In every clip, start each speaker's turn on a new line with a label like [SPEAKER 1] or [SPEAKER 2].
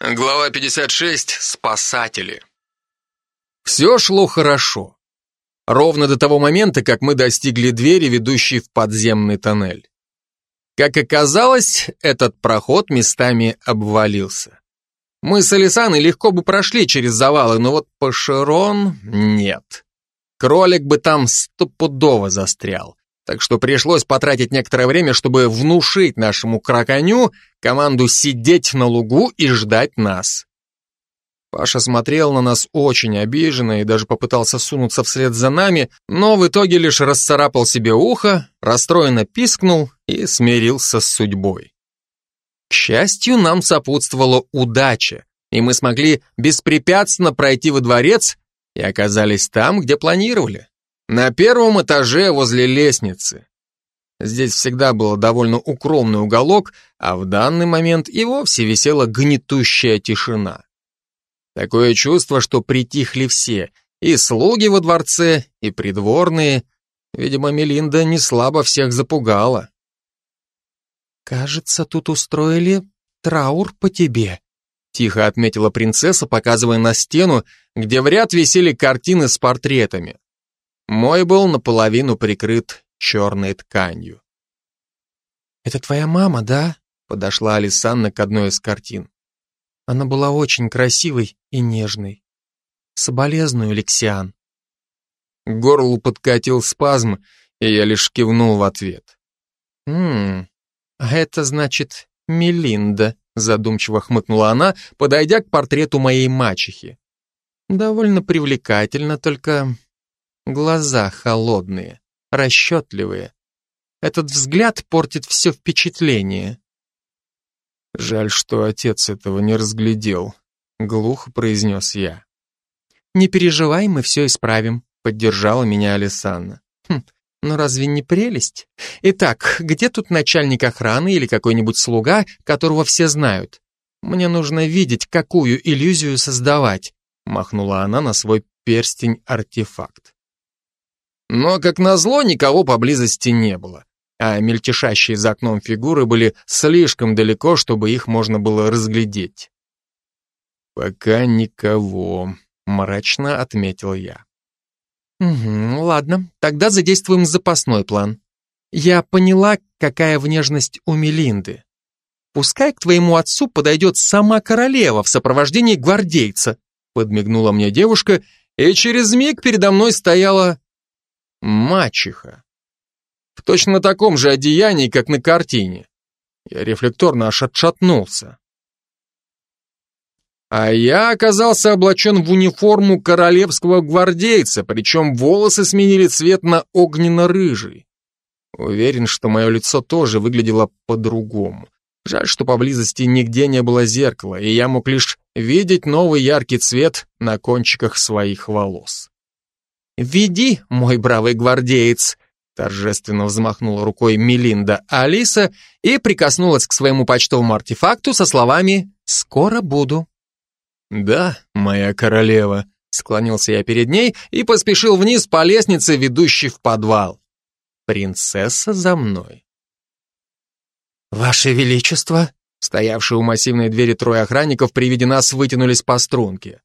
[SPEAKER 1] Глава 56. Спасатели.
[SPEAKER 2] Все шло хорошо. Ровно до того момента, как мы достигли двери, ведущей в подземный тоннель. Как оказалось, этот проход местами обвалился. Мы с Алисаной легко бы прошли через завалы, но вот Пашерон нет. Кролик бы там стопудово застрял. Так что пришлось потратить некоторое время, чтобы внушить нашему краконю команду сидеть на лугу и ждать нас. Паша смотрел на нас очень обиженно и даже попытался сунуться вслед за нами, но в итоге лишь расцарапал себе ухо, расстроенно пискнул и смирился с судьбой. К счастью, нам сопутствовала удача, и мы смогли беспрепятственно пройти во дворец и оказались там, где планировали. На первом этаже возле лестницы. Здесь всегда был довольно укромный уголок, а в данный момент и вовсе висела гнетущая тишина. Такое чувство, что притихли все, и слуги во дворце, и придворные. Видимо, Мелинда не слабо всех запугала.
[SPEAKER 3] «Кажется, тут устроили траур по тебе»,
[SPEAKER 2] тихо отметила принцесса, показывая на стену, где в ряд висели картины с портретами. Мой был наполовину прикрыт черной тканью.
[SPEAKER 3] «Это твоя мама, да?» подошла Алисанна к одной из картин. Она была очень красивой и нежной. Соболезную, Лексиан.
[SPEAKER 2] К горлу подкатил спазм, и я лишь кивнул в ответ.
[SPEAKER 3] «Хм, а это значит Мелинда», задумчиво хмыкнула она, подойдя к портрету моей мачехи. «Довольно привлекательно, только глаза холодные, расчетливые. Этот взгляд портит все впечатление».
[SPEAKER 2] Жаль, что отец этого не разглядел, глухо произнес я.
[SPEAKER 3] Не переживай, мы все исправим, поддержала меня Алисанна. Хм, ну разве не прелесть? Итак, где тут начальник охраны или какой-нибудь слуга, которого все знают? Мне нужно видеть, какую иллюзию создавать, махнула она на свой перстень-артефакт.
[SPEAKER 2] Но, как назло, никого поблизости не было а мельтешащие за окном фигуры были слишком далеко, чтобы их можно было разглядеть. «Пока никого», — мрачно отметил я.
[SPEAKER 3] «Угу, ладно, тогда задействуем запасной план. Я поняла, какая внешность у Мелинды. Пускай к твоему отцу подойдет сама королева в сопровождении гвардейца», подмигнула мне девушка, и через миг передо мной стояла мачеха в точно таком же одеянии, как на картине. Я рефлекторно аж отшатнулся. А я оказался облачен в униформу королевского гвардейца, причем волосы сменили цвет на огненно-рыжий. Уверен, что мое лицо тоже выглядело по-другому. Жаль, что поблизости нигде не было зеркала, и я мог лишь видеть новый яркий цвет на кончиках своих волос. «Веди, мой бравый гвардеец», Торжественно взмахнула рукой Мелинда Алиса и прикоснулась к своему почтовому артефакту со словами «Скоро буду».
[SPEAKER 2] «Да, моя королева», — склонился я перед ней и поспешил вниз по лестнице, ведущей в подвал. Принцесса за мной.
[SPEAKER 3] «Ваше Величество!» Стоявшие у массивной двери трое охранников при виде нас вытянулись по струнке.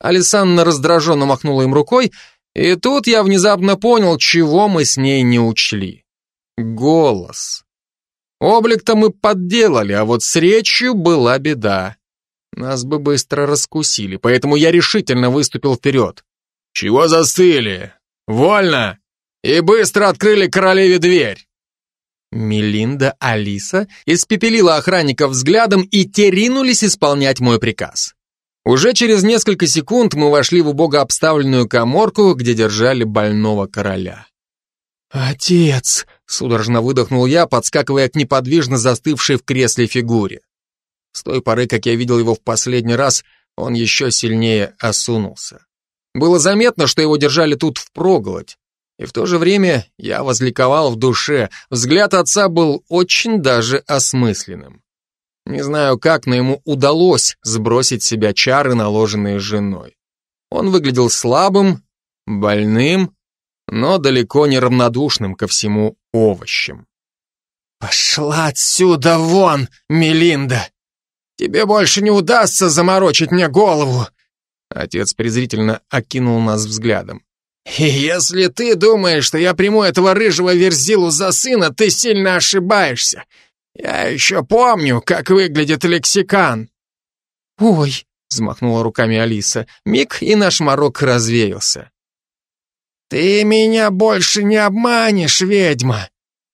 [SPEAKER 2] Алисанна раздраженно махнула им рукой, и тут я внезапно понял, чего мы с ней не учли. Голос. Облик-то мы подделали, а вот с речью была беда. Нас бы быстро раскусили, поэтому я решительно выступил вперед. «Чего застыли? Вольно!» И быстро открыли королеве дверь.
[SPEAKER 3] Мелинда Алиса испепелила охранников взглядом, и те ринулись исполнять мой приказ.
[SPEAKER 2] Уже через несколько секунд мы вошли в убого обставленную коморку, где держали больного короля.
[SPEAKER 3] «Отец!» — судорожно выдохнул я, подскакивая к неподвижно застывшей в кресле фигуре.
[SPEAKER 2] С той поры, как я видел его в последний раз, он еще сильнее осунулся. Было заметно, что его держали тут впроголодь. И в то же время я возликовал в душе. Взгляд отца был очень даже осмысленным. Не знаю как, но ему удалось сбросить с себя чары, наложенные женой. Он выглядел слабым, больным, но далеко не равнодушным ко всему овощам.
[SPEAKER 3] «Пошла отсюда вон, Мелинда! тебе больше не удастся заморочить мне голову. Отец презрительно окинул нас взглядом. И если ты думаешь, что я приму этого рыжего верзилу за сына, ты сильно ошибаешься. Я еще помню, как выглядит лексикан.
[SPEAKER 2] Ой, взмахнула руками Алиса. Миг, и наш морок развеялся.
[SPEAKER 3] Ты меня больше не обманешь, ведьма.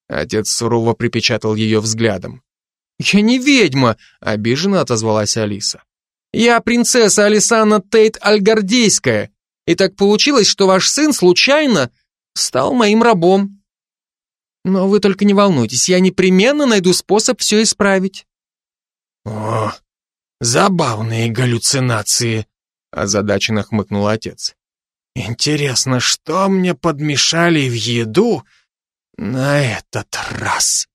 [SPEAKER 3] Отец сурово припечатал ее взглядом.
[SPEAKER 2] «Я не ведьма!» — обиженно отозвалась Алиса. «Я принцесса Алисана Тейт Альгардейская, и так получилось, что ваш сын случайно стал моим рабом. Но вы только не волнуйтесь, я непременно найду способ все исправить».
[SPEAKER 3] «О, забавные галлюцинации», — озадаченно хмыкнул отец. «Интересно, что мне подмешали в еду на этот раз?»